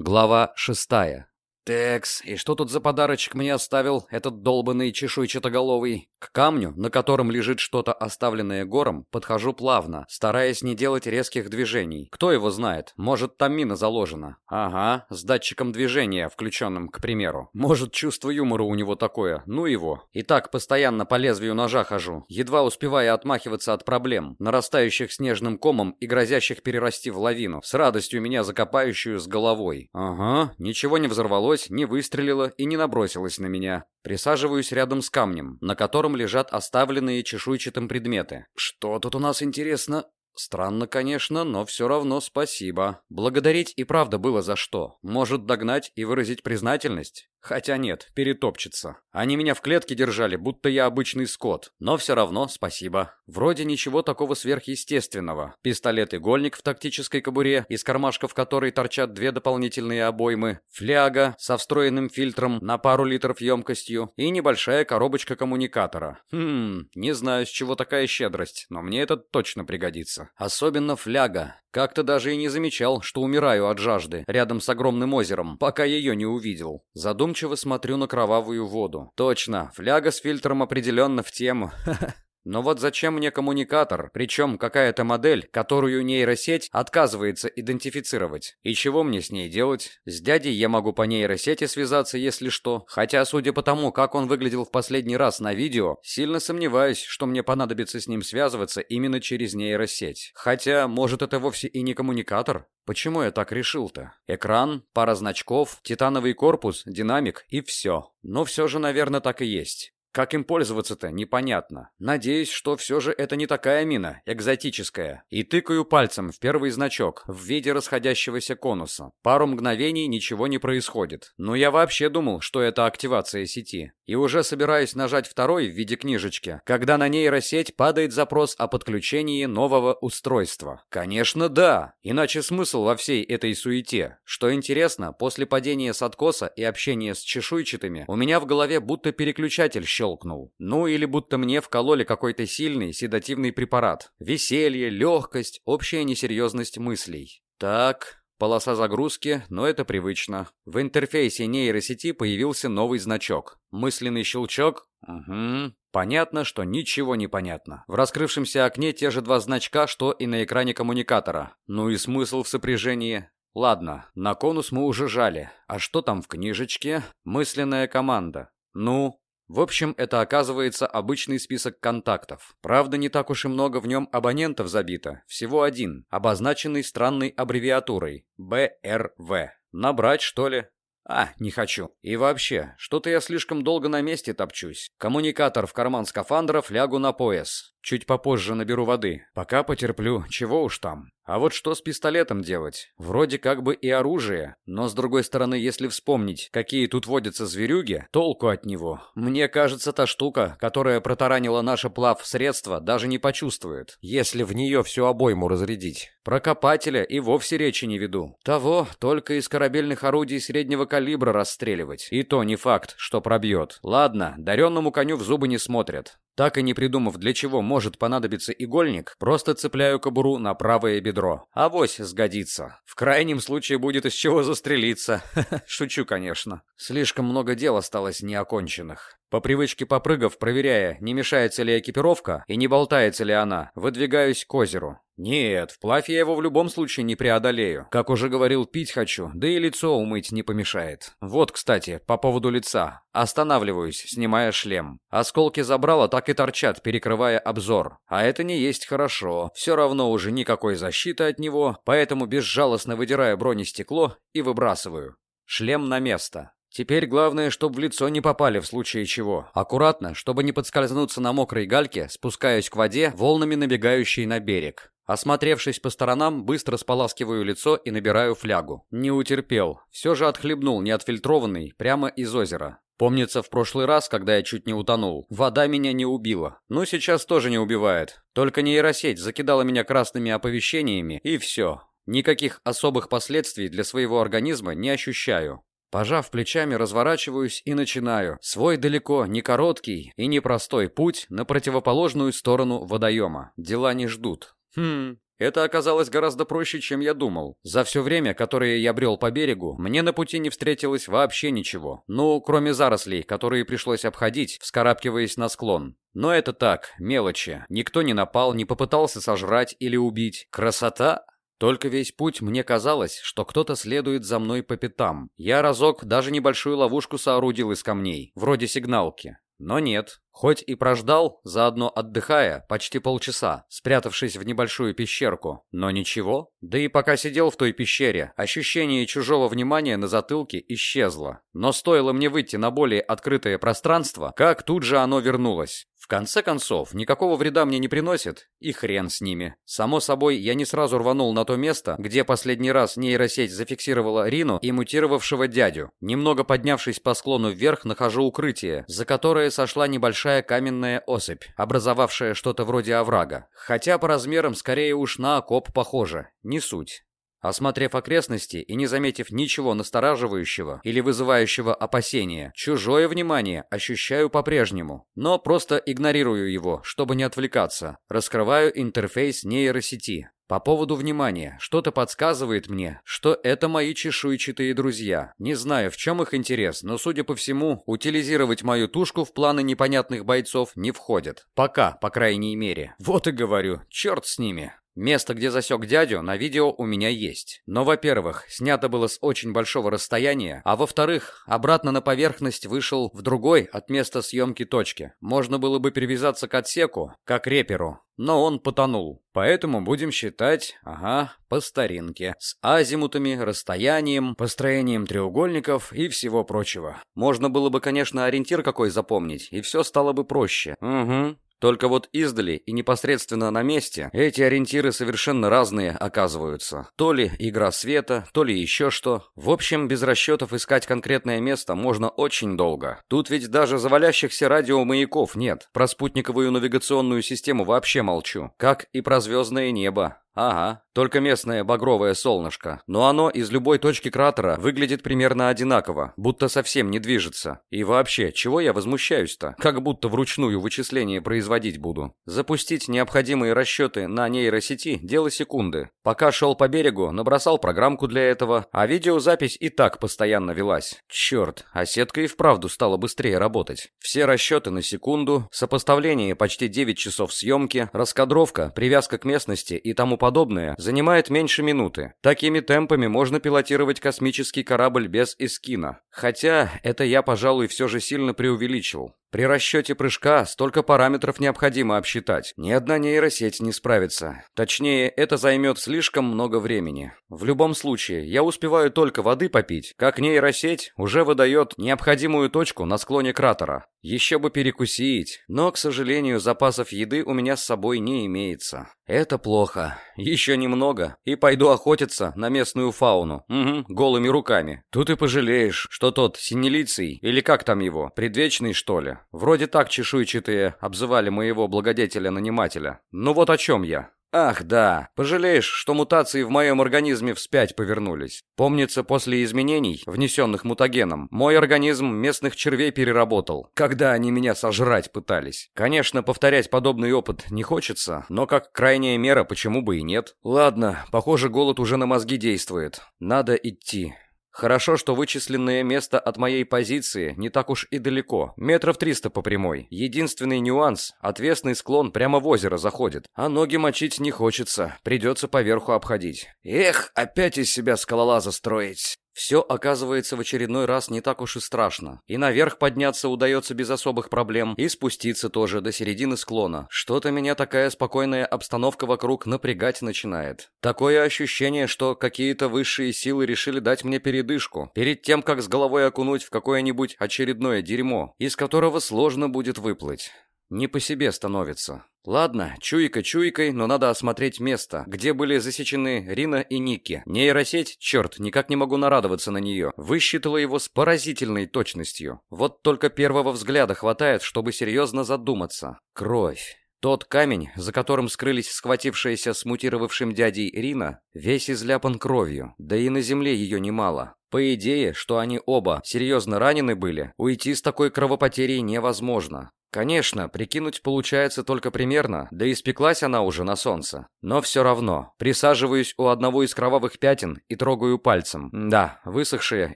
Глава шестая. «Текс, и что тут за подарочек мне оставил этот долбанный чешуйчатоголовый?» К камню, на котором лежит что-то оставленное гором, подхожу плавно, стараясь не делать резких движений. Кто его знает, может там мина заложена. Ага, с датчиком движения, включенным, к примеру. Может, чувство юмора у него такое, ну его. И так постоянно по лезвию ножа хожу, едва успевая отмахиваться от проблем, нарастающих снежным комом и грозящих перерасти в лавину, с радостью меня закопающую с головой. Ага, ничего не взорвалось, не выстрелило и не набросилось на меня. Присаживаюсь рядом с камнем, на котором лежат оставленные чешуйчатым предметы. Что тут у нас интересно? Странно, конечно, но все равно спасибо. Благодарить и правда было за что. Может догнать и выразить признательность? Хотя нет, перетопчется. Они меня в клетке держали, будто я обычный скот. Но все равно спасибо. Вроде ничего такого сверхъестественного. Пистолет-игольник в тактической кобуре, из кармашка в которой торчат две дополнительные обоймы, фляга со встроенным фильтром на пару литров емкостью и небольшая коробочка коммуникатора. Хм, не знаю, с чего такая щедрость, но мне это точно пригодится. Особенно фляга. Как-то даже и не замечал, что умираю от жажды рядом с огромным озером, пока ее не увидел. Задумчиво смотрю на кровавую воду. Точно, фляга с фильтром определенно в тему. Но вот зачем мне коммуникатор, причем какая-то модель, которую нейросеть отказывается идентифицировать? И чего мне с ней делать? С дядей я могу по нейросети связаться, если что. Хотя, судя по тому, как он выглядел в последний раз на видео, сильно сомневаюсь, что мне понадобится с ним связываться именно через нейросеть. Хотя, может, это вовсе и не коммуникатор? Почему я так решил-то? Экран, пара значков, титановый корпус, динамик и все. Но все же, наверное, так и есть. Как им пользоваться-то, непонятно. Надеюсь, что все же это не такая мина, экзотическая. И тыкаю пальцем в первый значок в виде расходящегося конуса. Пару мгновений ничего не происходит. Но я вообще думал, что это активация сети. И уже собираюсь нажать второй в виде книжечки, когда на нейросеть падает запрос о подключении нового устройства. Конечно, да. Иначе смысл во всей этой суете. Что интересно, после падения с откоса и общения с чешуйчатыми, у меня в голове будто переключатель щелкнул. Ну или будто мне вкололи какой-то сильный седативный препарат. Веселье, легкость, общая несерьезность мыслей. Так, полоса загрузки, но это привычно. В интерфейсе нейросети появился новый значок. Мысленный щелчок? Угу. Понятно, что ничего не понятно. В раскрывшемся окне те же два значка, что и на экране коммуникатора. Ну и смысл в сопряжении? Ладно, на конус мы уже жали. А что там в книжечке? Мысленная команда. Ну, в общем, это оказывается обычный список контактов. Правда, не так уж и много в нем абонентов забито. Всего один, обозначенный странной аббревиатурой – БРВ. Набрать, что ли? А, не хочу. И вообще, что-то я слишком долго на месте топчусь. Коммуникатор в карман скафандра, флягу на пояс. Чуть попозже наберу воды. Пока потерплю, чего уж там. А вот что с пистолетом делать? Вроде как бы и оружие, но с другой стороны, если вспомнить, какие тут водятся зверюги, толку от него. Мне кажется, та штука, которая протаранила наше плав средство, даже не почувствует, если в нее всю обойму разрядить. Про копателя и вовсе речи не веду. Того только из корабельных орудий среднего калибра расстреливать. И то не факт, что пробьет. Ладно, даренному коню в зубы не смотрят. Так и не придумав, для чего может понадобиться игольник, просто цепляю кобуру на правое бедро. Авось сгодится. В крайнем случае будет из чего застрелиться. Шучу, конечно. Слишком много дел осталось неоконченных. По привычке попрыгав, проверяя, не мешается ли экипировка и не болтается ли она, выдвигаюсь к озеру. Нет, вплавь я его в любом случае не преодолею. Как уже говорил, пить хочу, да и лицо умыть не помешает. Вот, кстати, по поводу лица. Останавливаюсь, снимая шлем. Осколки забрала так и торчат, перекрывая обзор. А это не есть хорошо. Все равно уже никакой защиты от него, поэтому безжалостно выдираю бронестекло и выбрасываю. Шлем на место. Теперь главное, чтобы в лицо не попали в случае чего. Аккуратно, чтобы не подскользнуться на мокрой гальке, спускаюсь к воде, волнами набегающей на берег. Осмотревшись по сторонам, быстро споласкиваю лицо и набираю флягу. Не утерпел. Все же отхлебнул неотфильтрованный прямо из озера. Помнится, в прошлый раз, когда я чуть не утонул, вода меня не убила. Но сейчас тоже не убивает. Только нейросеть закидала меня красными оповещениями, и все. Никаких особых последствий для своего организма не ощущаю. Пожав плечами, разворачиваюсь и начинаю свой далеко не короткий и не простой путь на противоположную сторону водоема. Дела не ждут. Хм, Это оказалось гораздо проще, чем я думал. За все время, которое я брел по берегу, мне на пути не встретилось вообще ничего. Ну, кроме зарослей, которые пришлось обходить, вскарабкиваясь на склон. Но это так, мелочи. Никто не напал, не попытался сожрать или убить. Красота? Только весь путь мне казалось, что кто-то следует за мной по пятам. Я разок даже небольшую ловушку соорудил из камней, вроде сигналки. Но нет, Хоть и прождал, заодно отдыхая, почти полчаса, спрятавшись в небольшую пещерку, но ничего. Да и пока сидел в той пещере, ощущение чужого внимания на затылке исчезло. Но стоило мне выйти на более открытое пространство, как тут же оно вернулось. Конце концов, никакого вреда мне не приносит, и хрен с ними. Само собой, я не сразу рванул на то место, где последний раз нейросеть зафиксировала Рину и мутировавшего дядю. Немного поднявшись по склону вверх, нахожу укрытие, за которое сошла небольшая большая каменная осыпь, образовавшая что-то вроде оврага. Хотя по размерам скорее уж на окоп похоже. Не суть. Осмотрев окрестности и не заметив ничего настораживающего или вызывающего опасения, чужое внимание ощущаю по-прежнему, но просто игнорирую его, чтобы не отвлекаться. Раскрываю интерфейс нейросети. По поводу внимания, что-то подсказывает мне, что это мои чешуйчатые друзья. Не знаю, в чем их интерес, но, судя по всему, утилизировать мою тушку в планы непонятных бойцов не входит. Пока, по крайней мере. Вот и говорю, черт с ними. Место, где засек дядю, на видео у меня есть. Но, во-первых, снято было с очень большого расстояния, а во-вторых, обратно на поверхность вышел в другой от места съемки точки. Можно было бы привязаться к отсеку, как реперу, но он потонул. Поэтому будем считать, ага, по старинке, с азимутами, расстоянием, построением треугольников и всего прочего. Можно было бы, конечно, ориентир какой запомнить, и все стало бы проще. Угу. Только вот издали и непосредственно на месте эти ориентиры совершенно разные оказываются. То ли игра света, то ли еще что. В общем, без расчетов искать конкретное место можно очень долго. Тут ведь даже завалящихся радиомаяков нет. Про спутниковую навигационную систему вообще молчу. Как и про звездное небо. Ага, только местное багровое солнышко. Но оно из любой точки кратера выглядит примерно одинаково, будто совсем не движется. И вообще, чего я возмущаюсь-то? Как будто вручную вычисления производить буду. Запустить необходимые расчеты на нейросети – дело секунды. Пока шел по берегу, набросал программку для этого, а видеозапись и так постоянно велась. Черт, а сетка и вправду стала быстрее работать. Все расчеты на секунду, сопоставление почти 9 часов съемки, раскадровка, привязка к местности и тому подобное подобное занимает меньше минуты. Такими темпами можно пилотировать космический корабль без эскина. Хотя это я, пожалуй, все же сильно преувеличил. При расчете прыжка столько параметров необходимо обсчитать. Ни одна нейросеть не справится. Точнее, это займет слишком много времени. В любом случае, я успеваю только воды попить, как нейросеть уже выдает необходимую точку на склоне кратера. Еще бы перекусить, но, к сожалению, запасов еды у меня с собой не имеется. Это плохо. Еще немного, и пойду охотиться на местную фауну. Угу, голыми руками. Тут и пожалеешь, что тот синелицый, или как там его, предвечный, что ли, Вроде так чешуйчатые обзывали моего благодетеля-нанимателя. Ну вот о чем я. Ах, да. Пожалеешь, что мутации в моем организме вспять повернулись. Помнится, после изменений, внесенных мутагеном, мой организм местных червей переработал, когда они меня сожрать пытались. Конечно, повторять подобный опыт не хочется, но как крайняя мера, почему бы и нет. Ладно, похоже, голод уже на мозги действует. Надо идти. Хорошо, что вычисленное место от моей позиции не так уж и далеко, метров триста по прямой. Единственный нюанс – отвесный склон прямо в озеро заходит, а ноги мочить не хочется, придется поверху обходить. Эх, опять из себя скалолаза строить. Все оказывается в очередной раз не так уж и страшно. И наверх подняться удается без особых проблем, и спуститься тоже до середины склона. Что-то меня такая спокойная обстановка вокруг напрягать начинает. Такое ощущение, что какие-то высшие силы решили дать мне передышку, перед тем, как с головой окунуть в какое-нибудь очередное дерьмо, из которого сложно будет выплыть. Не по себе становится. Ладно, чуйка чуйкой, но надо осмотреть место, где были засечены Рина и Ники. Нейросеть, черт, никак не могу нарадоваться на нее, высчитала его с поразительной точностью. Вот только первого взгляда хватает, чтобы серьезно задуматься. Кровь. Тот камень, за которым скрылись схватившаяся с мутировавшим дядей Рина, весь изляпан кровью, да и на земле ее немало. По идее, что они оба серьезно ранены были, уйти с такой кровопотерей невозможно. Конечно, прикинуть получается только примерно, да и спеклась она уже на солнце. Но все равно, присаживаюсь у одного из кровавых пятен и трогаю пальцем. Да, высохшие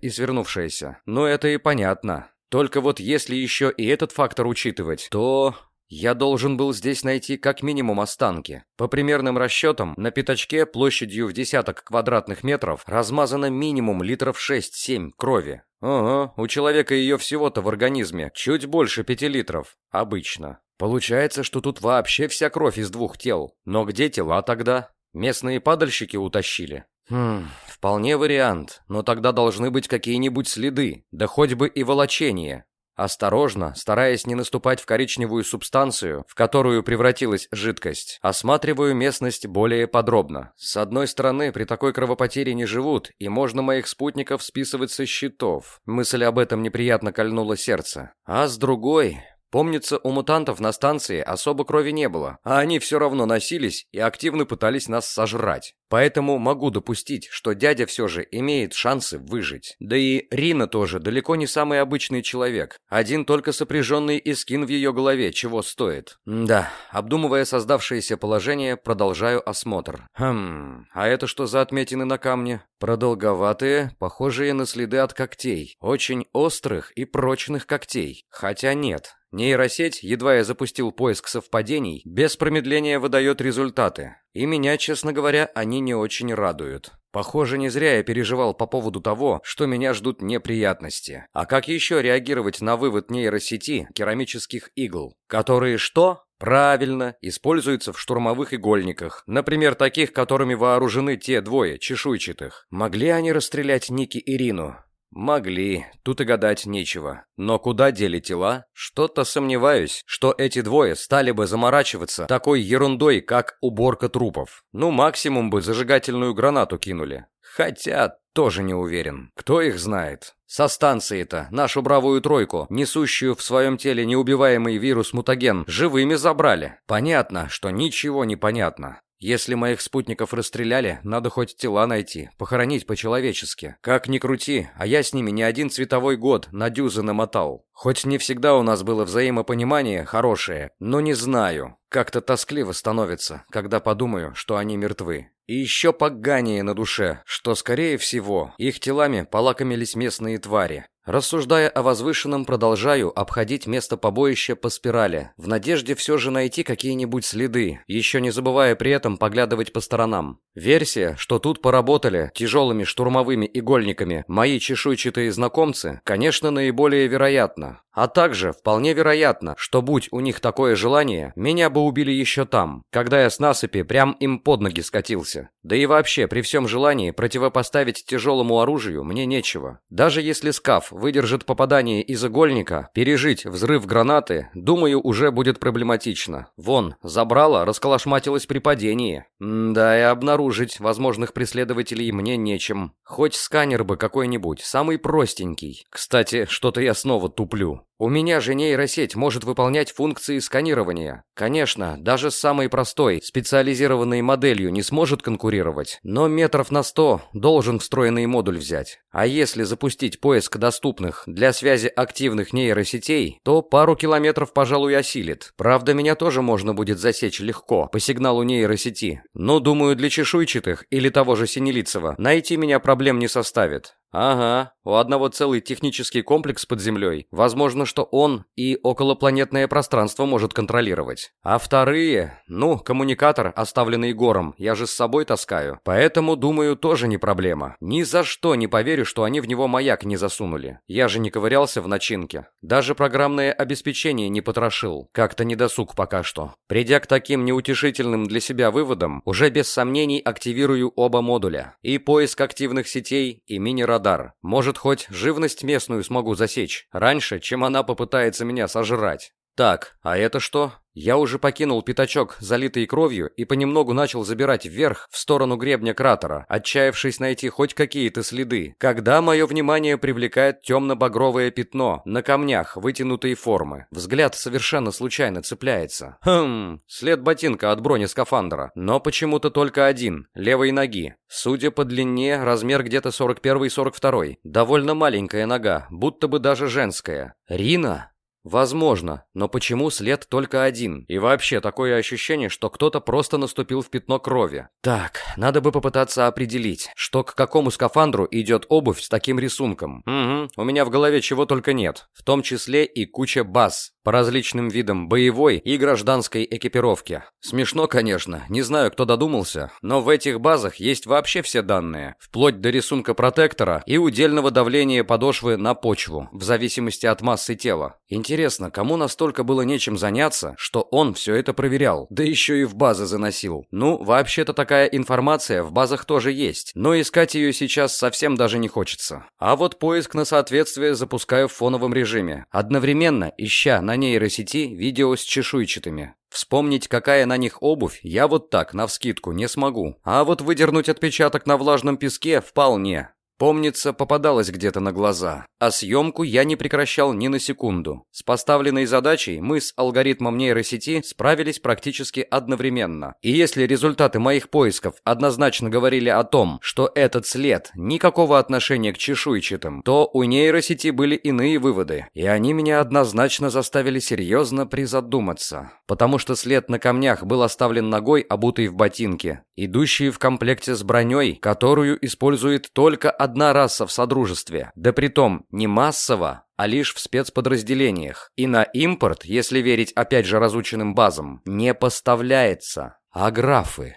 и свернувшиеся. Но это и понятно. Только вот если еще и этот фактор учитывать, то... Я должен был здесь найти как минимум останки. По примерным расчетам, на пятачке площадью в десяток квадратных метров размазано минимум литров 6-7 крови. Ого, у человека ее всего-то в организме чуть больше пяти литров. Обычно. Получается, что тут вообще вся кровь из двух тел. Но где тела тогда? Местные падальщики утащили. Хм, вполне вариант. Но тогда должны быть какие-нибудь следы, да хоть бы и волочение. Осторожно, стараясь не наступать в коричневую субстанцию, в которую превратилась жидкость, осматриваю местность более подробно. С одной стороны, при такой кровопотере не живут, и можно моих спутников списывать со счетов. Мысль об этом неприятно кольнула сердце. А с другой, Помнится, у мутантов на станции особо крови не было, а они все равно носились и активно пытались нас сожрать. Поэтому могу допустить, что дядя все же имеет шансы выжить. Да и Рина тоже далеко не самый обычный человек. Один только сопряженный искин в ее голове чего стоит. Да, обдумывая создавшееся положение, продолжаю осмотр. Хм, а это что за отметины на камне? Продолговатые, похожие на следы от когтей. Очень острых и прочных когтей. Хотя нет, Нейросеть, едва я запустил поиск совпадений, без промедления выдает результаты. И меня, честно говоря, они не очень радуют. Похоже, не зря я переживал по поводу того, что меня ждут неприятности. А как еще реагировать на вывод нейросети керамических игл, которые что? Правильно, используются в штурмовых игольниках. Например, таких, которыми вооружены те двое, чешуйчатых. Могли они расстрелять Ники и Рину? Могли, тут и гадать нечего. Но куда дели тела? Что-то сомневаюсь, что эти двое стали бы заморачиваться такой ерундой, как уборка трупов. Ну, максимум бы зажигательную гранату кинули. Хотя, тоже не уверен. Кто их знает? Со станции-то нашу бравую тройку, несущую в своем теле неубиваемый вирус-мутаген, живыми забрали. Понятно, что ничего не понятно. Если моих спутников расстреляли, надо хоть тела найти, похоронить по-человечески. Как ни крути, а я с ними не один цветовой год на дюзы намотал. Хоть не всегда у нас было взаимопонимание хорошее, но не знаю. Как-то тоскливо становится, когда подумаю, что они мертвы. И еще поганее на душе, что, скорее всего, их телами полакомились местные твари. Рассуждая о возвышенном, продолжаю обходить место побоища по спирали, в надежде все же найти какие-нибудь следы, еще не забывая при этом поглядывать по сторонам. Версия, что тут поработали тяжелыми штурмовыми игольниками мои чешуйчатые знакомцы, конечно, наиболее вероятна. А также вполне вероятно, что будь у них такое желание, меня бы убили еще там, когда я с насыпи прям им под ноги скатился. Да и вообще, при всем желании противопоставить тяжелому оружию мне нечего. Даже если скаф выдержит попадание из игольника, пережить взрыв гранаты, думаю, уже будет проблематично. Вон, забрала, расколошматилась при падении. М да, и обнаружить возможных преследователей мне нечем. Хоть сканер бы какой-нибудь, самый простенький. Кстати, что-то я снова туплю. У меня же нейросеть может выполнять функции сканирования. Конечно, даже с самой простой, специализированной моделью не сможет конкурировать, но метров на 100 должен встроенный модуль взять. А если запустить поиск доступных для связи активных нейросетей, то пару километров, пожалуй, осилит. Правда, меня тоже можно будет засечь легко, по сигналу нейросети. Но, думаю, для чешуйчатых или того же Синелицева найти меня проблем не составит. Ага, у одного целый технический комплекс под землей. Возможно, что он и околопланетное пространство может контролировать. А вторые, ну, коммуникатор, оставленный гором, я же с собой таскаю. Поэтому, думаю, тоже не проблема. Ни за что не поверю, что они в него маяк не засунули. Я же не ковырялся в начинке. Даже программное обеспечение не потрошил. Как-то недосуг пока что. Придя к таким неутешительным для себя выводам, уже без сомнений активирую оба модуля. И поиск активных сетей, и мини-радар радар. Может, хоть живность местную смогу засечь, раньше, чем она попытается меня сожрать. Так, а это что? Я уже покинул пятачок, залитый кровью, и понемногу начал забирать вверх, в сторону гребня кратера, отчаявшись найти хоть какие-то следы, когда мое внимание привлекает темно-багровое пятно на камнях вытянутой формы. Взгляд совершенно случайно цепляется. Хм, след ботинка от брони скафандра, но почему-то только один, левой ноги. Судя по длине, размер где-то 41-42. Довольно маленькая нога, будто бы даже женская. Рина? Возможно, но почему след только один? И вообще такое ощущение, что кто-то просто наступил в пятно крови. Так, надо бы попытаться определить, что к какому скафандру идет обувь с таким рисунком. Угу, у меня в голове чего только нет, в том числе и куча баз по различным видам боевой и гражданской экипировки. Смешно, конечно, не знаю, кто додумался, но в этих базах есть вообще все данные, вплоть до рисунка протектора и удельного давления подошвы на почву, в зависимости от массы тела. Интересно, кому настолько было нечем заняться, что он все это проверял, да еще и в базы заносил. Ну, вообще-то такая информация в базах тоже есть, но искать ее сейчас совсем даже не хочется. А вот поиск на соответствие запускаю в фоновом режиме, одновременно ища на нейросети видео с чешуйчатыми. Вспомнить, какая на них обувь, я вот так, навскидку, не смогу. А вот выдернуть отпечаток на влажном песке вполне. Помнится, попадалось где-то на глаза. А съемку я не прекращал ни на секунду. С поставленной задачей мы с алгоритмом нейросети справились практически одновременно. И если результаты моих поисков однозначно говорили о том, что этот след никакого отношения к чешуйчатым, то у нейросети были иные выводы. И они меня однозначно заставили серьезно призадуматься. Потому что след на камнях был оставлен ногой, обутой в ботинке, идущей в комплекте с броней, которую использует только одна одна раса в Содружестве, да притом не массово, а лишь в спецподразделениях. И на импорт, если верить опять же разученным базам, не поставляется. А графы?